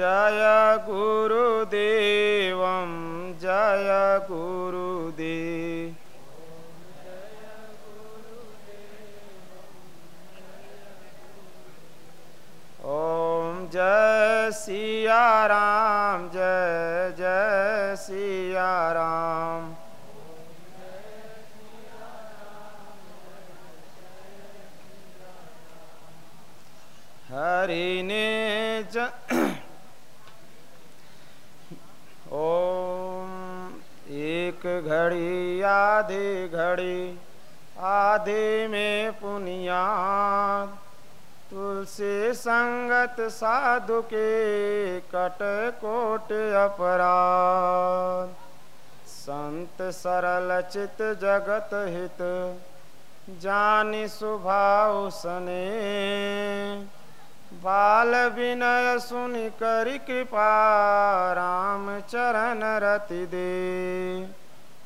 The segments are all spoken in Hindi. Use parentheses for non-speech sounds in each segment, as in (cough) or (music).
जय गुरुदेवं जय गुरुदेव। ॐ जय सिया राम जय जय सिया राम। हरि ने ज ओम एक घड़ी, आधे घड़ी, आधे में पुनियाद। तुलसी संगत साधु के कट कोट अपराध। संत सरल चित जगत हित, जानि सुभाव सने। बाल विनय सुनि करि कृपा, राम चरण रति दे।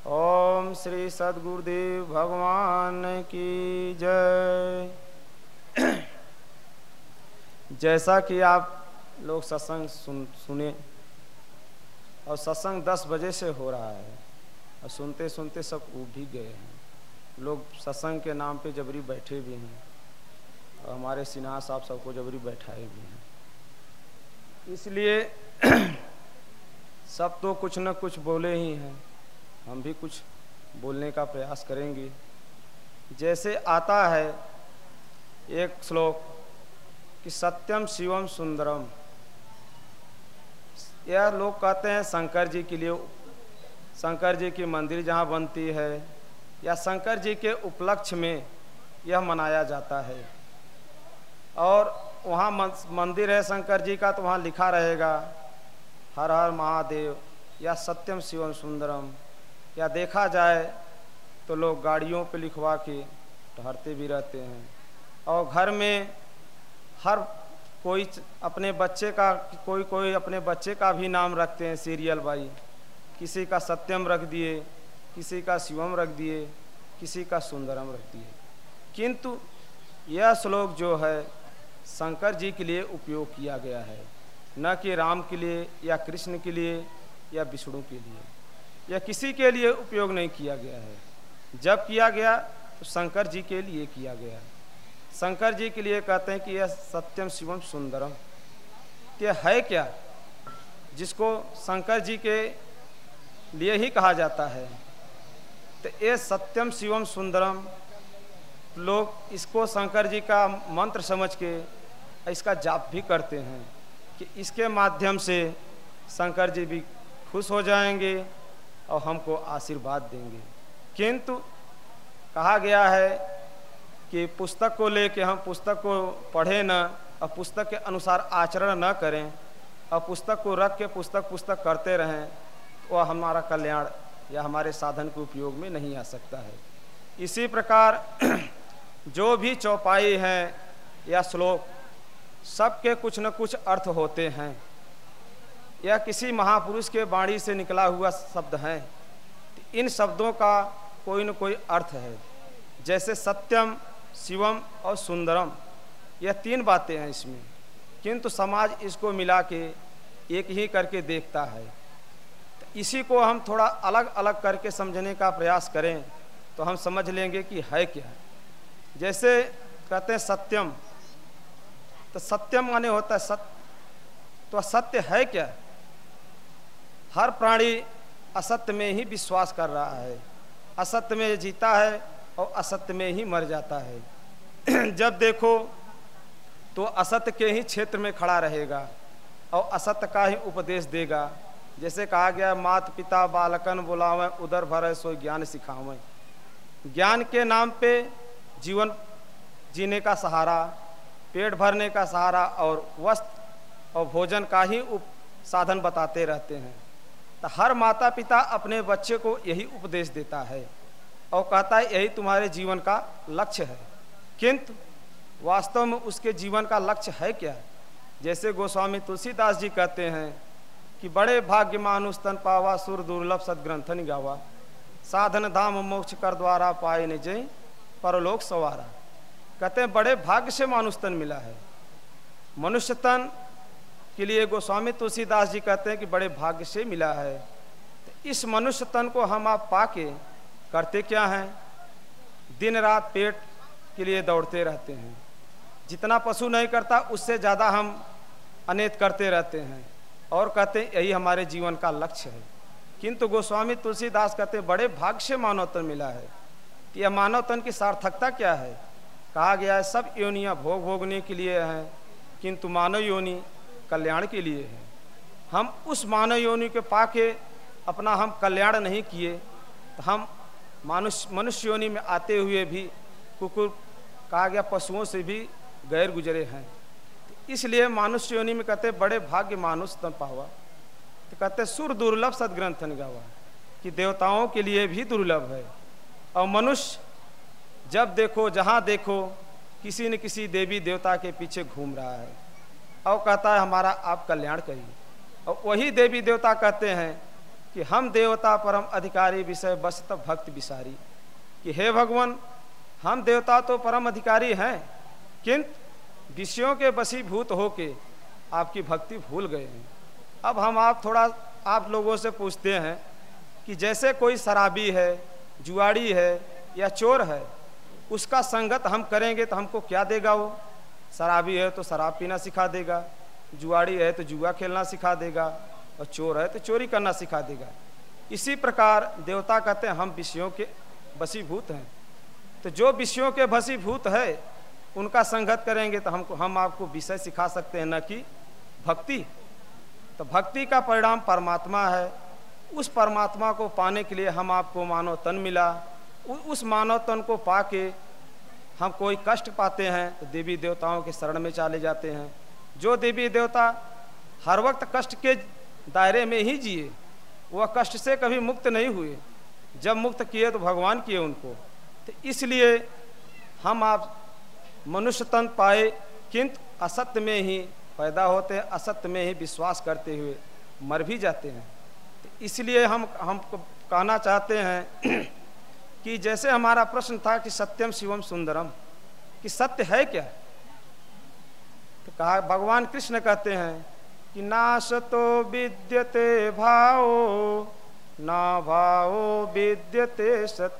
ओम श्री सदगुरुदेव भगवान की जय। (clears throat) जैसा कि आप लोग सत्संग सुन, सुने, और सत्संग दस बजे से हो रहा है, और सुनते सुनते सब उब भी गए हैं। लोग सत्संग के नाम पे जबरी बैठे भी हैं, और हमारे सिन्हा साहब सबको जबरी बैठाए भी हैं। इसलिए (clears throat) सब तो कुछ न कुछ बोले ही हैं। हम भी कुछ बोलने का प्रयास करेंगे। जैसे आता है एक श्लोक कि सत्यम शिवम सुंदरम। यह लोग कहते हैं शंकर जी के लिए, शंकर जी की मंदिर जहाँ बनती है या शंकर जी के उपलक्ष्य में यह मनाया जाता है। और वहाँ मंदिर है शंकर जी का तो वहाँ लिखा रहेगा, हर हर महादेव या सत्यम शिवम सुंदरम। या देखा जाए तो लोग गाड़ियों पे लिखवा के ठहरते भी रहते हैं। और घर में हर कोई अपने बच्चे का, कोई कोई अपने बच्चे का भी नाम रखते हैं, सीरियल बाई किसी का सत्यम रख दिए, किसी का शिवम रख दिए, किसी का सुंदरम रख दिए। किंतु यह श्लोक जो है, शंकर जी के लिए उपयोग किया गया है। न कि राम के लिए या कृष्ण के लिए या विष्णु के लिए। या किसी के लिए उपयोग नहीं किया गया है। जब किया गया तो शंकर जी के लिए किया गया। शंकर जी के लिए कहते हैं कि यह सत्यम शिवम सुंदरम। कि है क्या? जिसको शंकर जी के लिए ही कहा जाता है। तो ये सत्यम शिवम सुंदरम लोग इसको शंकर जी का मंत्र समझ के इसका जाप भी करते हैं कि इसके माध्यम से शंकर जी भी खुश हो जाएँगे। और हमको आशीर्वाद देंगे। किंतु कहा गया है कि पुस्तक को लेके हम पुस्तक को पढ़ें न, और पुस्तक के अनुसार आचरण न करें, और पुस्तक को रख के पुस्तक पुस्तक करते रहें, वह हमारा कल्याण या हमारे साधन के उपयोग में नहीं आ सकता है। इसी प्रकार (clears throat) जो भी चौपाई हैं या श्लोक, सबके कुछ न कुछ अर्थ होते हैं। या किसी महापुरुष के वाणी से निकला हुआ शब्द हैं, इन शब्दों का कोई न कोई अर्थ है। जैसे सत्यम, शिवम और सुंदरम, यह तीन बातें हैं इसमें। किंतु समाज इसको मिला के एक ही करके देखता है। इसी को हम थोड़ा अलग अलग करके समझने का प्रयास करें तो हम समझ लेंगे कि है क्या। जैसे कहते हैं सत्यम तो सत्यम माने होता है सत्य तो सत्य है क्या? हर प्राणी असत्य में ही विश्वास कर रहा है। असत्य में जीता है और असत्य में ही मर जाता है। (clears throat) जब देखो तो असत्य के ही क्षेत्र में खड़ा रहेगा और असत्य का ही उपदेश देगा। जैसे कहा गया मात पिता बालकन बुलावें उधर भर सो ज्ञान सिखावें। ज्ञान के नाम पे जीवन जीने का सहारा, पेट भरने का सहारा और वस्त्र और भोजन का ही उप साधन बताते रहते हैं। तो हर माता पिता अपने बच्चे को यही उपदेश देता है और कहता है, यही तुम्हारे जीवन का लक्ष्य है। किंतु वास्तव में उसके जीवन का लक्ष्य है क्या? जैसे गोस्वामी तुलसीदास जी कहते हैं कि बड़े भाग्य मानुस्तन पावा सुर दुर्लभ सदग्रंथन गावा। साधन धाम मोक्ष कर द्वारा पाए न परलोक सवारा। कहते हैं, बड़े भाग्य से मानुष तन मिला है। मनुष्य तन के लिए गोस्वामी तुलसीदास जी कहते हैं कि बड़े भाग्य से मिला है। तो इस मनुष्य तन को हम आप पाके करते क्या हैं? दिन रात पेट के लिए दौड़ते रहते हैं। जितना पशु नहीं करता, उससे ज़्यादा हम अनेत करते रहते हैं। और कहते हैं, यही हमारे जीवन का लक्ष्य है। किंतु गोस्वामी तुलसीदास कहते हैं, बड़े भाग्य से मानवतन मिला है। कि यह मानवतन की सार्थकता क्या है? कहा गया है, सब योनियाँ भोग भोगने के लिए हैं। किंतु मानव योनि कल्याण के लिए है। हम उस मानव योनि के पाके अपना हम कल्याण नहीं किए तो हम मनुष्य मनुष्य योनि में आते हुए भी कुकुर कहा गया पशुओं से भी गैर गुजरे हैं। इसलिए मानुष्य योनि में कहते बड़े भाग्य मानुष तन पावा। तो कहते सुर दुर्लभ सदग्रंथ गावा, कि देवताओं के लिए भी दुर्लभ है। और मनुष्य, जब देखो, जहाँ देखो, किसी न किसी देवी देवता के पीछे घूम रहा है। और कहता है, हमारा आप कल्याण करिए। और वही देवी देवता कहते हैं कि, हम देवता परम अधिकारी विषय बस तब भक्त विसारी। कि, हे भगवान, हम देवता तो परम अधिकारी हैं, किंतु विषयों के बसीभूत होके आपकी भक्ति भूल गए हैं। अब हम आप थोड़ा, आप लोगों से पूछते हैं कि जैसे कोई शराबी है, जुआड़ी है या चोर है, उसका संगत हम करेंगे तो हमको क्या देगा वो? शराबी है तो शराब पीना सिखा देगा। जुआड़ी है तो जुआ खेलना सिखा देगा और चोर है तो चोरी करना सिखा देगा। इसी प्रकार देवता कहते हैं, हम विषयों के बसीभूत हैं। तो जो विषयों के बसीभूत है, उनका संगत करेंगे तो हमको, हम आपको विषय सिखा सकते हैं न कि भक्ति। तो भक्ति का परिणाम परमात्मा है। उस परमात्मा को पाने के लिए हम आपको मानव तन मिला उस मानव तन को पाके हम कोई कष्ट पाते हैं तो देवी देवताओं के शरण में चले जाते हैं। जो देवी देवता हर वक्त कष्ट के दायरे में ही जिए, वह कष्ट से कभी मुक्त नहीं हुए। जब मुक्त किए तो भगवान किए उनको। तो इसलिए हम आप मनुष्य तन पाए, किंतु असत्य में ही पैदा होते हैं, असत्य में ही विश्वास करते हुए मर भी जाते हैं। तो इसलिए हम हम कहना चाहते हैं कि जैसे हमारा प्रश्न था कि सत्यम शिवम सुंदरम, कि सत्य है क्या? तो कहा, भगवान कृष्ण कहते हैं कि नाश तो विद्यते भाओ ना भाओ विद्यते सत।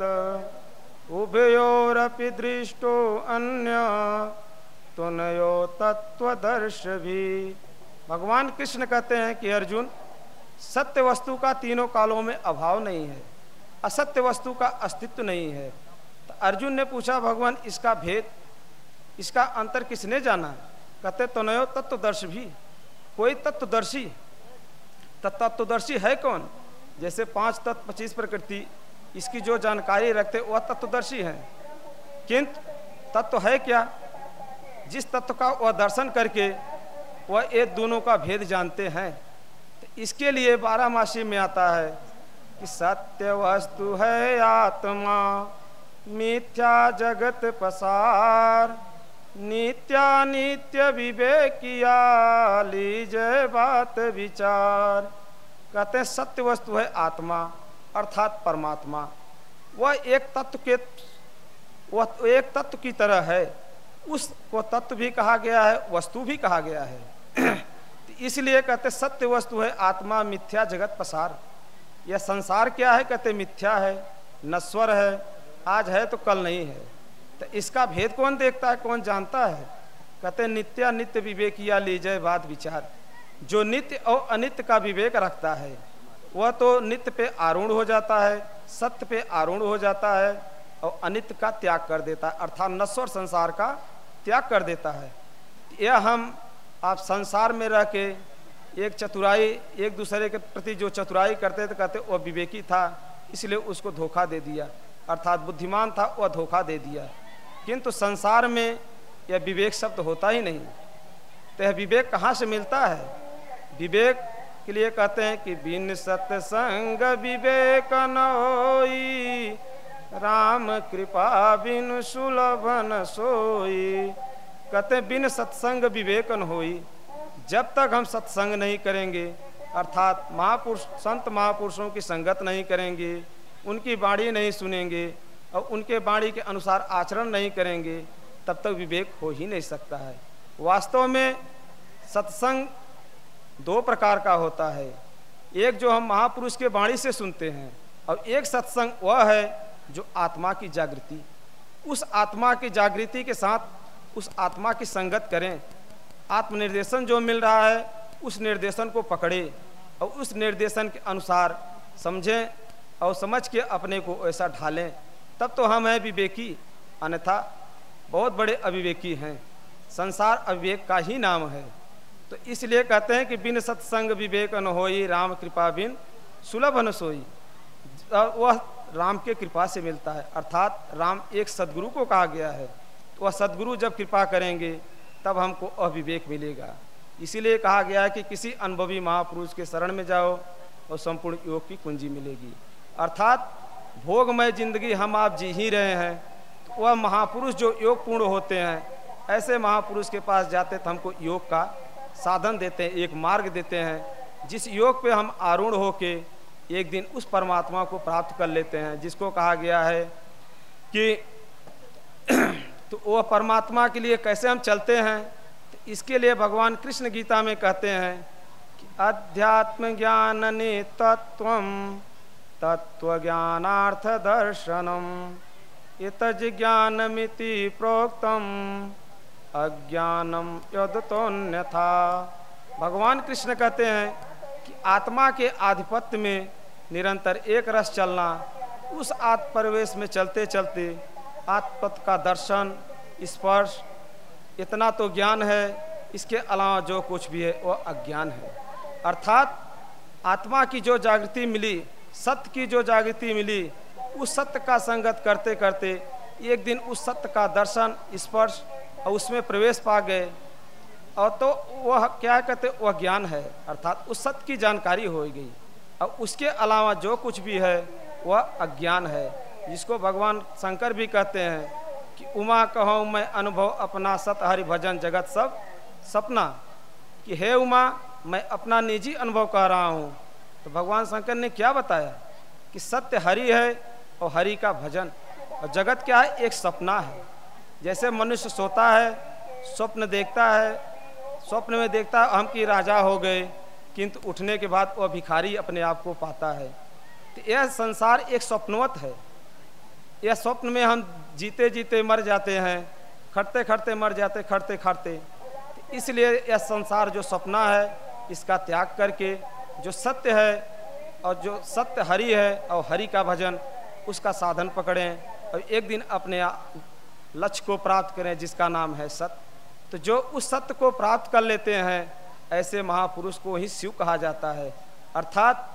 उभयोरपि दृष्टो अन्य, तुनयो तत्वदर्श भी। भगवान कृष्ण कहते हैं कि अर्जुन, सत्य वस्तु का तीनों कालों में अभाव नहीं है। असत्य वस्तु का अस्तित्व नहीं है। तो अर्जुन ने पूछा, भगवान, इसका भेद, इसका अंतर किसने जाना? कहते तो नयो तत्वदर्श भी, कोई तत्वदर्शी? तो तत्वदर्शी है कौन? जैसे पाँच तत्व, पच्चीस प्रकृति, इसकी जो जानकारी रखते, वह तत्वदर्शी है। किंतु तत्व है क्या? जिस तत्व का वह दर्शन करके वह एक दोनों का भेद जानते हैं। तो इसके लिए बारह मासी में आता है कि सत्य वस्तु है आत्मा, मिथ्या जगत पसार। नित्या नित्य विवेकिया लीजय बात विचार। कहते हैं, सत्य वस्तु है आत्मा, अर्थात परमात्मा। वह एक तत्व के, वह एक तत्व की तरह है। उसको तत्व भी कहा गया है, वस्तु भी कहा गया है। (clears throat) इसलिए कहते सत्य वस्तु है आत्मा, मिथ्या जगत पसार। यह संसार क्या है? कहते, मिथ्या है नश्वर है, आज है तो कल नहीं है। तो इसका भेद कौन देखता है? कौन जानता है? कहते, नित्या नित्य विवेक या लीजय बात विचार। जो नित्य और अनित्य का विवेक रखता है, वह तो नित्य पे आरूढ़ हो जाता है, सत्य पे आरूढ़ हो जाता है और अनित्य का त्याग कर देता है। अर्थात नश्वर संसार का त्याग कर देता है। यह हम आप संसार में रह के एक चतुराई, एक दूसरे के प्रति जो चतुराई करते थे कहते वह विवेकी था, इसलिए उसको धोखा दे दिया। अर्थात बुद्धिमान था वह धोखा दे दिया। किंतु संसार में यह विवेक शब्द होता ही नहीं। तो यह विवेक कहाँ से मिलता है? विवेक के लिए कहते हैं कि बिन सत्संग विवेक नोई, राम कृपा बिन सुलभन सोई। कहते बिन सत्संग विवेकन होई। जब तक हम सत्संग नहीं करेंगे, अर्थात महापुरुष, संत महापुरुषों की संगत नहीं करेंगे, उनकी बाणी नहीं सुनेंगे और उनके बाणी के अनुसार आचरण नहीं करेंगे, तब तक विवेक हो ही नहीं सकता है। वास्तव में सत्संग दो प्रकार का होता है। एक जो हम महापुरुष के वाणी से सुनते हैं और एक सत्संग वह है जो आत्मा की जागृति। उस आत्मा की जागृति के साथ उस आत्मा की संगत करें। आत्मनिर्देशन जो मिल रहा है, उस निर्देशन को पकड़े और उस निर्देशन के अनुसार समझें और समझ के अपने को ऐसा ढालें। तब तो हम हैं विवेकी, अन्यथा बहुत बड़े अविवेकी हैं। संसार अविवेक का ही नाम है। तो इसलिए कहते हैं कि बिन सत्संग विवेक न होई, राम कृपा बिन सुलभ न सोई। वह राम के कृपा से मिलता है, अर्थात राम एक सदगुरु को कहा गया है तो वह सदगुरु जब कृपा करेंगे तब हमको अविवेक मिलेगा। इसीलिए कहा गया है कि किसी अनुभवी महापुरुष के शरण में जाओ और संपूर्ण योग की कुंजी मिलेगी। अर्थात भोगमय ज़िंदगी हम आप जी ही रहे हैं तो वह महापुरुष जो योग पूर्ण होते हैं, ऐसे महापुरुष के पास जाते तो हमको योग का साधन देते हैं, एक मार्ग देते हैं। जिस योग पे हम आरूढ़ होके एक दिन उस परमात्मा को प्राप्त कर लेते हैं, जिसको कहा गया है कि तो वह परमात्मा के लिए कैसे हम चलते हैं? तो इसके लिए भगवान कृष्ण गीता में कहते हैं कि अध्यात्म ज्ञान ने तत्व तत्व ज्ञानार्थ दर्शनम। इतज ज्ञानमिति प्रोक्तम अज्ञानम यदतोन्यथा भगवान कृष्ण कहते हैं कि आत्मा के आधिपत्य में निरंतर एक रस चलना, उस आत्मप्रवेश में चलते चलते आत्मत का दर्शन, स्पर्श, इतना तो ज्ञान है, इसके अलावा जो कुछ भी है वह अज्ञान है। अर्थात, आत्मा की जो जागृति मिली, सत्य की जो जागृति मिली, उस सत्य का संगत करते करते, एक दिन उस सत्य का दर्शन, स्पर्श, और उसमें प्रवेश पा गए। और तो वह, क्या कहते, वह ज्ञान है। अर्थात, उस सत्य की जानकारी हो गई। और उसके अलावा जो कुछ भी है, वह अज्ञान है। जिसको भगवान शंकर भी कहते हैं कि, उमा कहो, मैं अनुभव अपना सत हरि भजन जगत सब सपना। कि हे उमा, मैं अपना निजी अनुभव कह रहा हूँ। तो भगवान शंकर ने क्या बताया? कि सत्य हरि है और हरि का भजन। और जगत क्या है? एक सपना है। जैसे मनुष्य सोता है, स्वप्न देखता है, स्वप्न में देखता है हम कि राजा हो गए, किंतु उठने के बाद वह भिखारी अपने आप को पाता है। तो यह संसार एक स्वप्नवत है। यह स्वप्न में हम जीते जीते मर जाते हैं, खटते खटते मर जाते, खटते खटते। इसलिए यह संसार जो सपना है, इसका त्याग करके जो सत्य है और जो सत्य हरि है और हरि का भजन, उसका साधन पकड़ें और एक दिन अपने लक्ष्य को प्राप्त करें जिसका नाम है सत्य। तो जो उस सत्य को प्राप्त कर लेते हैं, ऐसे महापुरुष को ही शिव कहा जाता है। अर्थात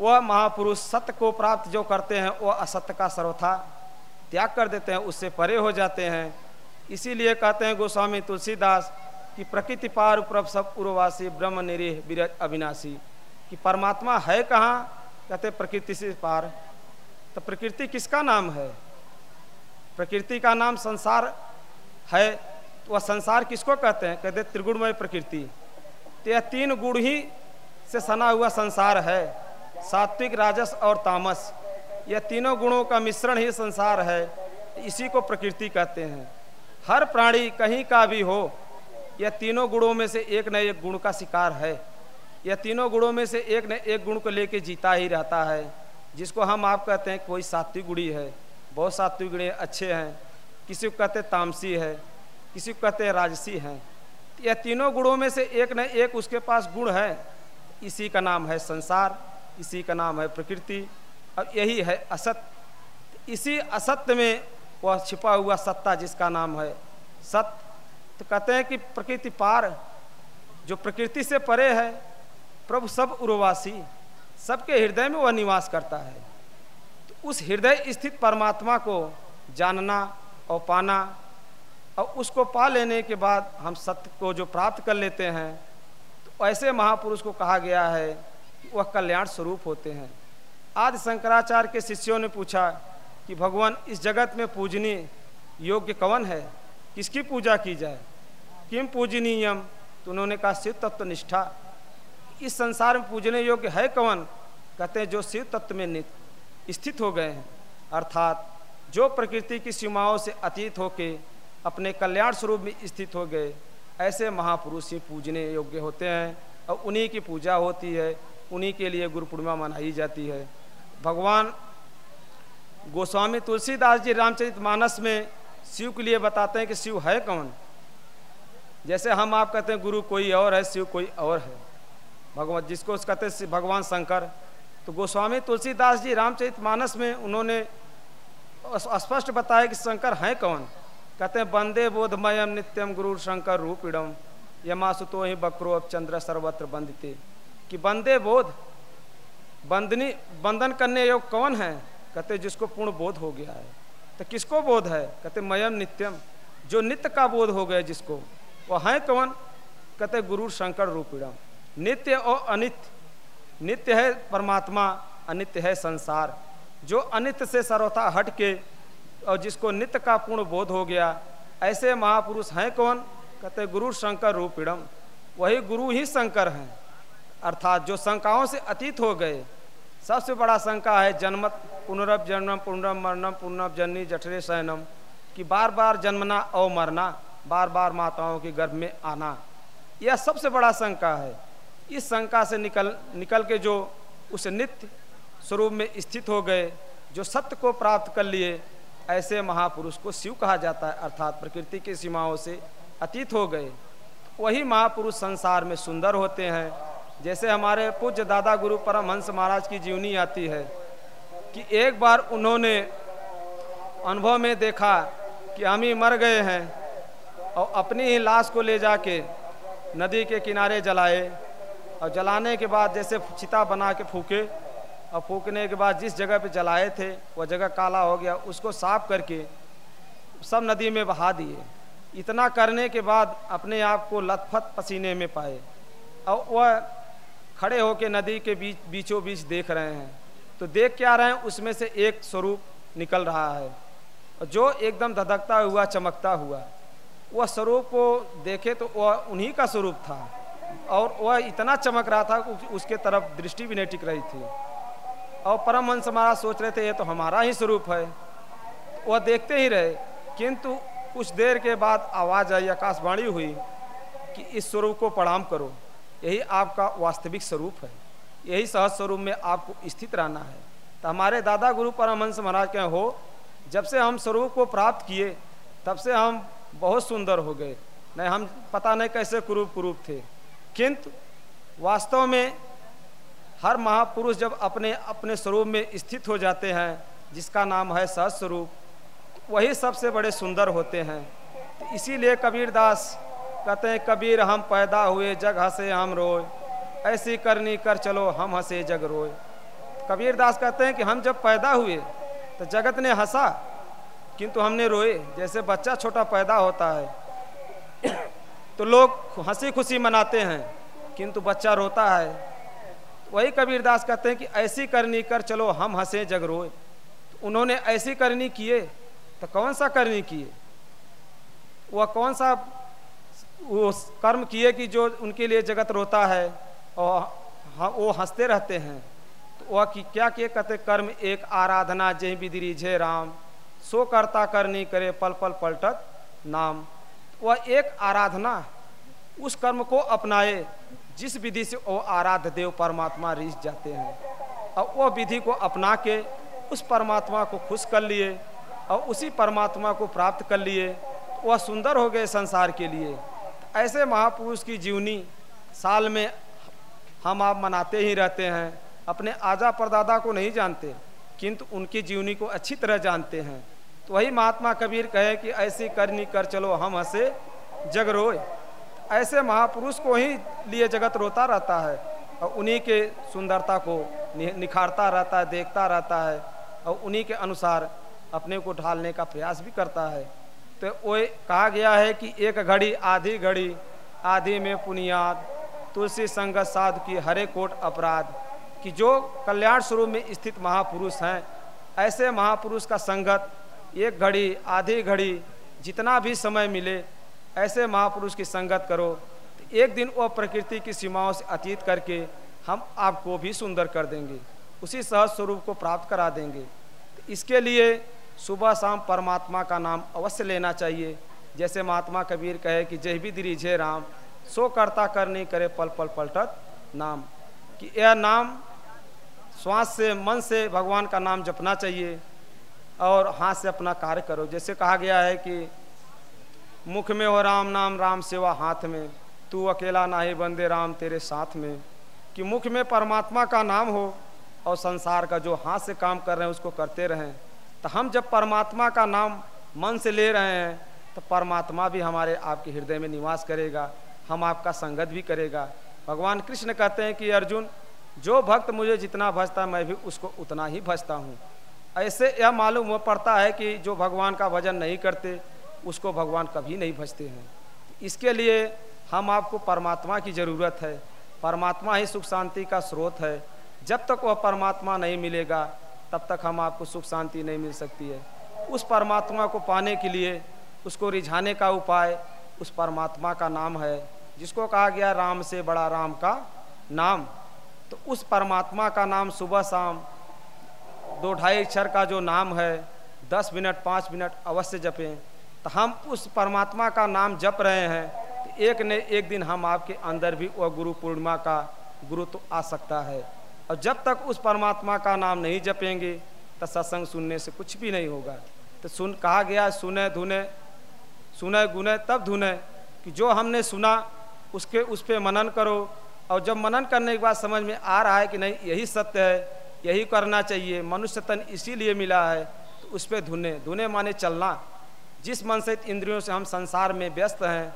वह महापुरुष सत्य को प्राप्त जो करते हैं, वह असत्य का सर्वथा त्याग कर देते हैं, उससे परे हो जाते हैं। इसीलिए कहते हैं गोस्वामी तुलसीदास कि प्रकृति पार प्रभ सब उर्वासी ब्रह्म निरीह विरज अविनाशी। कि परमात्मा है कहाँ? कहते प्रकृति से पार। तो प्रकृति किसका नाम है? प्रकृति का नाम संसार है तो वह संसार किसको कहते हैं? कहते त्रिगुणमय प्रकृति। तो यह तीन गुण ही से सना हुआ संसार है। सात्विक राजस और तामस, यह तीनों गुणों का मिश्रण ही संसार है, इसी को प्रकृति कहते हैं। हर प्राणी कहीं का भी हो, यह तीनों गुणों में से एक न एक गुण का शिकार है। यह तीनों गुणों में से एक न एक गुण को लेके जीता ही रहता है, जिसको हम आप कहते हैं कोई सात्विक गुणी है। बहुत सात्विक गुणी अच्छे हैं, किसी को कहते तामसी है, किसी को कहते राजसी हैं। यह तीनों गुणों में से एक न एक उसके पास गुण है, इसी का नाम है संसार। इसी का नाम है प्रकृति। और यही है असत्य इसी असत्य में वह छिपा हुआ सत्ता जिसका नाम है सत्य तो कहते हैं कि प्रकृति पार, जो प्रकृति से परे है, प्रभु सब उर्वासी सबके हृदय में वह निवास करता है। तो उस हृदय स्थित परमात्मा को जानना और पाना और उसको पा लेने के बाद हम सत्य को जो प्राप्त कर लेते हैं तो ऐसे महापुरुष को कहा गया है वह कल्याण स्वरूप होते हैं। आदि शंकराचार्य के शिष्यों ने पूछा कि भगवान, इस जगत में पूजनीय योग्य कवन है? किसकी पूजा की जाए? किम पूजनीयम? तो उन्होंने कहा, शिव तत्व निष्ठा। इस संसार में पूजने योग्य है कवन कहते हैं, जो शिव तत्व में स्थित हो गए हैं। अर्थात, जो प्रकृति की सीमाओं से अतीत होके अपने कल्याण स्वरूप में स्थित हो गए, ऐसे महापुरुष ही पूजने योग्य होते हैं और उन्हीं की पूजा होती है। उन्हीं के लिए गुरु पूर्णिमा मनाई जाती है। भगवान गोस्वामी तुलसीदास जी रामचरित मानस में शिव के लिए बताते हैं कि शिव है कौन? जैसे हम आप कहते हैं, गुरु कोई और है, शिव कोई और है। भगवान जिसको कहते हैं भगवान शंकर। तो गोस्वामी तुलसीदास जी रामचरित मानस में उन्होंने स्पष्ट बताया कि शंकर हैं कौन? कहते हैं, बंदे बोधमयम नित्यम गुरु शंकर रूपिणम। यमासुतो ही बकरो अब चंद्र सर्वत्र बंदते। कि बंदे बोध। बंदनी बंधन करने योग कौन है? कहते, जिसको पूर्ण बोध हो गया है। तो किसको बोध है? कहते, मयम नित्यम। जो नित्य का बोध हो गया जिसको वो है कौन? कहते, गुरु शंकर रूपिणम। नित्य और अनित्य। नित्य है परमात्मा, अनित्य है संसार। जो अनित्य से सर्वथा हट के, और जिसको नित्य का पूर्ण बोध हो गया, ऐसे महापुरुष हैं कौन? कहते, गुरु शंकर रूपिणम। वही गुरु ही शंकर हैं। अर्थात जो शंकाओं से अतीत हो गए, सबसे बड़ा शंका है जन्मत पुनरभ जन्म पुनरभ मरणम पुनरभ जननी, जठरे शयनम, कि बार बार जन्मना और मरना बार बार माताओं के गर्भ में आना, यह सबसे बड़ा शंका है। इस शंका से निकल निकल के जो उस नित्य स्वरूप में स्थित हो गए, जो सत्य को प्राप्त कर लिए, ऐसे महापुरुष को शिव कहा जाता है, अर्थात प्रकृति की सीमाओं से अतीत हो गए। वही महापुरुष संसार में सुंदर होते हैं जैसे हमारे पूज्य दादा गुरु परमहंस महाराज की जीवनी आती है, कि एक बार उन्होंने अनुभव में देखा कि हम ही मर गए हैं, और अपनी ही लाश को ले जाके नदी के किनारे जलाए, और जलाने के बाद जैसे चिता बना के फूके, और फूकने के बाद जिस जगह पे जलाए थे वह जगह काला हो गया, उसको साफ़ करके सब नदी में बहा दिए। इतना करने के बाद अपने आप को लथपथ पसीने में पाए, और वह खड़े होकर नदी के बीच बीचों बीच देख रहे हैं। तो देख क्या रहे हैं? उसमें से एक स्वरूप निकल रहा है। और जो एकदम धधकता हुआ, चमकता हुआ, वह स्वरूप को देखे तो वह उन्हीं का स्वरूप था। और वह इतना चमक रहा था कि उसके तरफ़ दृष्टि भी नहीं टिक रही थी। और परमहंस महाराज सोच रहे थे, ये तो हमारा ही स्वरूप है। वह देखते ही रहे, किंतु कुछ देर के बाद आवाज़ आई, आकाशवाणी हुई कि इस स्वरूप को प्रणाम करो। यही आपका वास्तविक स्वरूप है। यही सहज स्वरूप में आपको स्थित रहना है। तो हमारे दादा गुरु परमहंस महाराज के हो, जब से हम स्वरूप को प्राप्त किए, तब से हम बहुत सुंदर हो गए। नहीं, हम पता नहीं कैसे कुरूप कुरूप थे। किंतु वास्तव में हर महापुरुष जब अपने अपने स्वरूप में स्थित हो जाते हैं, जिसका नाम है सहज स्वरूप, वही सबसे बड़े सुंदर होते हैं। तो इसीलिए कबीर दास कहते हैं, कबीर, हम पैदा हुए जग हंसे, हम रोए। ऐसी करनी कर, चलो, हम हंसे, जग रोए। कबीर दास कहते हैं कि हम जब पैदा हुए तो जगत ने हंसा, किंतु हमने रोए। जैसे बच्चा छोटा पैदा होता है तो लोग हँसी खुशी मनाते हैं, किंतु बच्चा रोता है। वही कबीरदास कहते हैं कि ऐसी करनी कर, चलो, हम हंसे, जग रोए। तो उन्होंने ऐसी करनी किए तो कौन सा करनी किए? वह कौन सा वो कर्म किए कि जो उनके लिए जगत रोता है और वो हँसते रहते हैं। तो वह कि, क्या किए कहते, कर्म एक आराधना जय विधि जय राम, सो करता करनी करे, पल पल पलटत नाम। वह एक आराधना उस कर्म को अपनाए, जिस विधि से वो आराध्य देव परमात्मा रीझ जाते हैं। और वह विधि को अपना के उस परमात्मा को खुश कर लिए और उसी परमात्मा को प्राप्त कर लिए। वह सुंदर हो गए संसार के लिए। ऐसे महापुरुष की जीवनी साल में हम आप मनाते ही रहते हैं, अपने आजा परदादा को नहीं जानते, किंतु उनकी जीवनी को अच्छी तरह जानते हैं। तो वही महात्मा कबीर कहे कि ऐसी करनी कर चलो, हम हंसे, जग रोए। ऐसे महापुरुष को ही लिए जगत रोता रहता है और उन्हीं के सुंदरता को निखारता रहता है, देखता रहता है और उन्हीं के अनुसार अपने को ढालने का प्रयास भी करता है। तो वो कहा गया है कि एक घड़ी, आधी घड़ी, आधी में पुनियाद, तुलसी संगत साधु की हरे कोट अपराध, कि जो कल्याण स्वरूप में स्थित महापुरुष हैं, ऐसे महापुरुष का संगत, एक घड़ी, आधी घड़ी, जितना भी समय मिले, ऐसे महापुरुष की संगत करो। तो एक दिन वह प्रकृति की सीमाओं से अतीत करके हम आपको भी सुंदर कर देंगे। उसी सहज स्वरूप को प्राप्त करा देंगे। तो इसके लिए सुबह शाम परमात्मा का नाम अवश्य लेना चाहिए। जैसे महात्मा कबीर कहे कि जय भी दिरी जय राम, सो करता कर नहीं करे पल पल पलटत नाम। कि यह नाम श्वास से, मन से भगवान का नाम जपना चाहिए और हाथ से अपना कार्य करो। जैसे कहा गया है कि मुख में हो राम नाम, राम सेवा हाथ में। तू अकेला ना ही बंदे राम तेरे साथ में। कि मुख में परमात्मा का नाम हो और संसार का जो हाथ से काम कर रहे हैं उसको करते रहें। तो हम जब परमात्मा का नाम मन से ले रहे हैं तो परमात्मा भी हमारे आपके हृदय में निवास करेगा, हम आपका संगत भी करेगा। भगवान कृष्ण कहते हैं कि, अर्जुन, जो भक्त मुझे जितना भजता मैं भी उसको उतना ही भजता हूँ। ऐसे यह मालूम हो पड़ता है कि जो भगवान का भजन नहीं करते, उसको भगवान कभी नहीं भजते हैं। इसके लिए हम आपको परमात्मा की ज़रूरत है। परमात्मा ही सुख शांति का स्रोत है। जब तक वह परमात्मा नहीं मिलेगा तब तक हम आपको सुख शांति नहीं मिल सकती है। उस परमात्मा को पाने के लिए, उसको रिझाने का उपाय, उस परमात्मा का नाम है, जिसको कहा गया राम से बड़ा राम का नाम। तो उस परमात्मा का नाम सुबह शाम दो ढाई अक्षर का जो नाम है, दस मिनट, पाँच मिनट अवश्य जपें। तो हम उस परमात्मा का नाम जप रहे हैं तो एक ने एक दिन हम आपके अंदर भी वह गुरु पूर्णिमा का गुरु तो आ सकता है। और जब तक उस परमात्मा का नाम नहीं जपेंगे तो सत्संग सुनने से कुछ भी नहीं होगा। तो सुन, कहा गया, सुने, धुने, सुने, गुने, तब धुने, कि जो हमने सुना, उसके, उस पर मनन करो। और जब मनन करने के बाद समझ में आ रहा है कि नहीं, यही सत्य है, यही करना चाहिए, मनुष्य तन इसीलिए मिला है तो उस पर धुने। धुने माने चलना। जिस मन से इंद्रियों से हम संसार में व्यस्त हैं,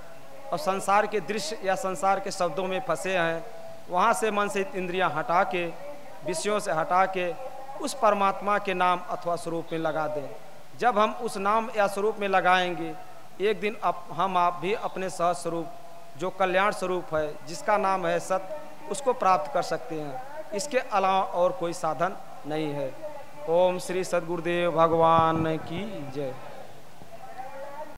और संसार के दृश्य या संसार के शब्दों में फंसे हैं वहाँ से मन से इंद्रियाँ हटा के विषयों से हटा के उस परमात्मा के नाम अथवा स्वरूप में लगा दें। जब हम उस नाम या स्वरूप में लगाएँगे एक दिन अप, हम आप भी अपने सहज स्वरूप जो कल्याण स्वरूप है जिसका नाम है सत्य उसको प्राप्त कर सकते हैं। इसके अलावा और कोई साधन नहीं है। ओम श्री सदगुरुदेव भगवान की जय।